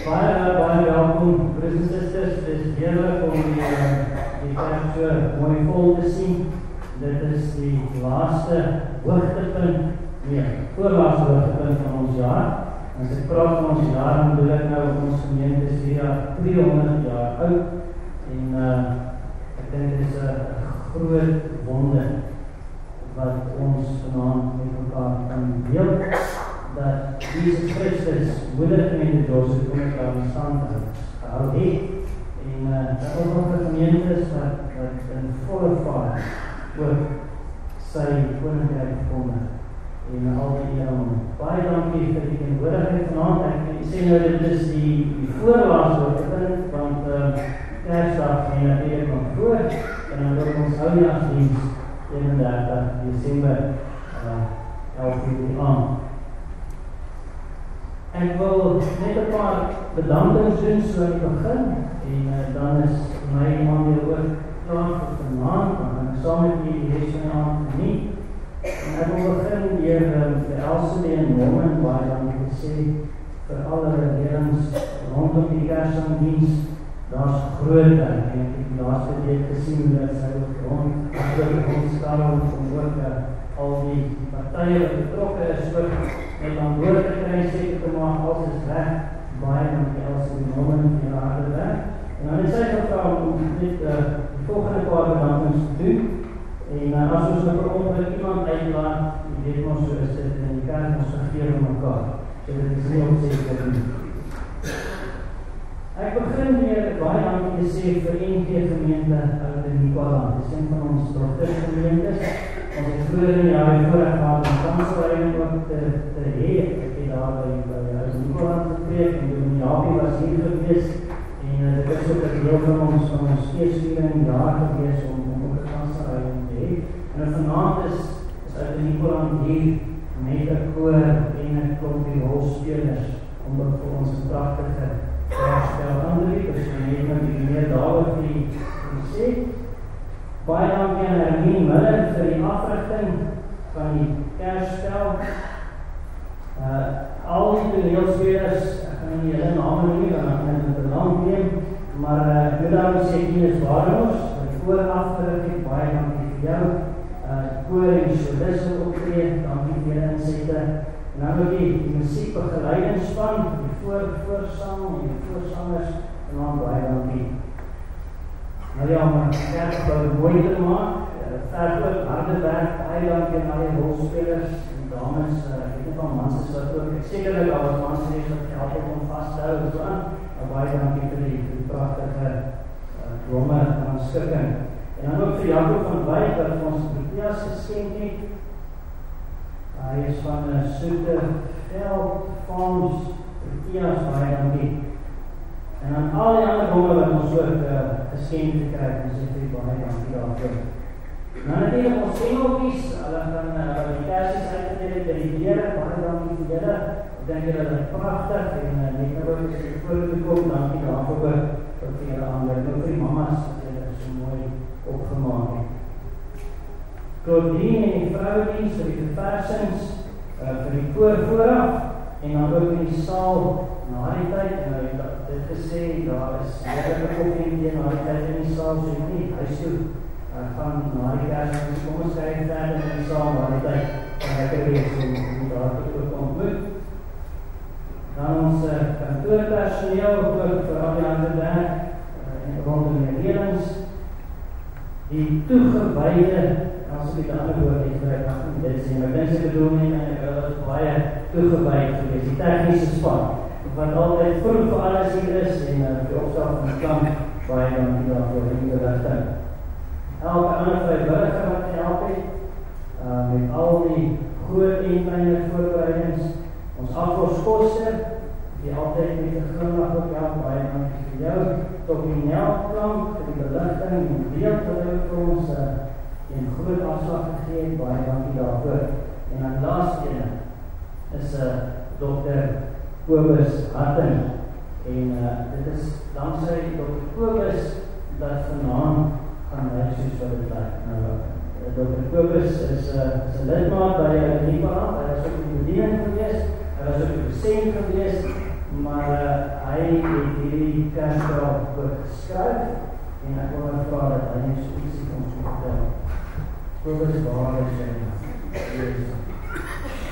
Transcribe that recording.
Baie baie welkom, broers en susters. Dit is heerlik om die die kerk so mooi vol te sien. Dit is die laaste hoogtepunt, nee, voorlaaste hoogtepunt van ons jaar. As ek praat van ons jaar, dan bedoel ek nou ons gemeente is hier 300 jaar oud en uh ek dink dit is 'n groot wonder wat ons vanaand met mekaar kan deel dat Jesus Christus moedergemeente Joseph kom ek aan stand gehou het en uh, dat ook een gemeente is wat, wat in volle vaart ook sy koninkrijk gekomen en al die eeuwen. Baie dankie vir die teenwoordigheid vanavond. Ek sê nou dit is die, die voorlaas wat begin, want uh, Kersdag en natuurlijk nog voor en dan word ons oudjaarsdienst 31 Desember uh, 11 uur aan. Ek wil net 'n paar bedankings doen so aan die begin en uh, dan is my man weer ook klaar vir vanaand en ek saam met julle die res van die aand nie. En ek wil begin deur um, vir Elsie en Norman baie dankie sê vir al hulle leerings rondom die Kersdiens. Daar's groot en ek het laaste week gesien dat sy ook rond agter ons staan om ook uh, al die partye betrokke is vir met dan woord te kry seker te maak alles is reg baie van die else die nomen in die harde werk en dan is sy gevra om dit uh, die volgende paar bedankings te doen. En uh, as ons nou vir ongeluk iemand uitlaat die weet ons so is dit in die kerk ons vergeer om mekaar. So dit is nie onzeker nie. Ek begin weer baie dankie te sê vir NG gemeente in Nicola. Dit is een van ons dogtergemeentes. Ons het vroeger in die jare vooraf gehad om kansleiding ook te, te hee. Ek het daar by, by huis Nicola gepreek en die Jaapie was hier gewees. En uh, dit is ook een deel van ons, van ons eerste in jaar gewees om, om ook een kansleiding te hee. En vanavond is, is uit die Nicola hier met een koor en een klompie rolspelers om ook vir ons prachtige Kersspel aanbied, as jy net nou die meer daaroor vir die sê. Baie dankie aan Hermine Miller vir die africhting van die Kersspel. Uh, al die toneelspelers, ek gaan nie julle name nie, dan gaan ek met die naam neem, maar uh, nou daar sê Ines Warmers, wat vooraf gerik het, baie dankie vir jou. Uh, koor en solist optree, dankie vir julle inzette. En dan ook die, die muziekbegeleidingsspan, die voor, voorsang en die voorsangers, en dan baie dankie. Nou ja, om een kerkgebouw mooi te maak, uh, verder ook harde werk, baie dankie aan al die rolspelers en dames, uh, ek weet nie van mans is wat ook, ek sekerlik al as mans is wat help ook om vast te hou en so aan, maar baie dankie vir die, vir die prachtige uh, dromme en skikking. En dan ook vir Jacob van Wijk, wat ons Proteas geskenk het, Hy is van 'n soete veld farms Proteas baie dankie. En aan al die ander bomme wat ons ook uh, geskenk gekry ons sê baie dankie daarvoor. Nou natuurlik ons engeltjies, hulle gaan uh, die kersies uitgedeel het by die Here, baie dankie vir julle. Ek dink julle is pragtig en uh, net nou ook as jy voor te kom, dankie daarvoor vir vir julle aandag. Ook vir die mammas wat julle so mooi opgemaak. Claudine en die vrouwdienst vir die verversings, uh, vir die koor vooraf en dan in die saal na die tyd en hy het dit gesê, daar is heerlijke koffie na die tyd in die saal, so jy nie huis toe uh, gaan na die kerst, kom ons kyk verder in die saal na die tyd en ek het wees om, om daar te ook ontmoet. Dan ons uh, kantoorpersoneel, ook vir al die ander werk uh, en rondom die redings, die toegewijde as ek die ander woord het vir ek nie dit sê, maar dit is bedoel nie, en ek het baie toegeweid gewees, die technische span, wat altyd vroeg vir alles hier is, en uh, die opstel van die klant, baie dankie daarvoor, en die richting. Elke ander vrijwilliger wat gehelp het, uh, met al die groot en kleine voorbereidings, ons afvalskoste, die altyd met die glimlach ook help, baie dankie vir jou, tot die nelklank, vir die belichting, en beeld vir ons, uh, en groot afslag gegeen, baie dankie daarvoor. En dan laatste ene is uh, eh, Dr. Kobus Hatten. En uh, dit is dankzij Dr. Kobus dat vanavond gaan wij soos wat het lijkt. Nou, uh, Dr. Kobus is, uh, is een lidmaat by uh, Nicola, hy was ook in die bediening gewees, hy was ook in die scene gewees, maar uh, hy het hierdie kerkraad geskryf en ek wil nou dat hy net so ietsie ons vertel. Kobus waar is hy? Yes.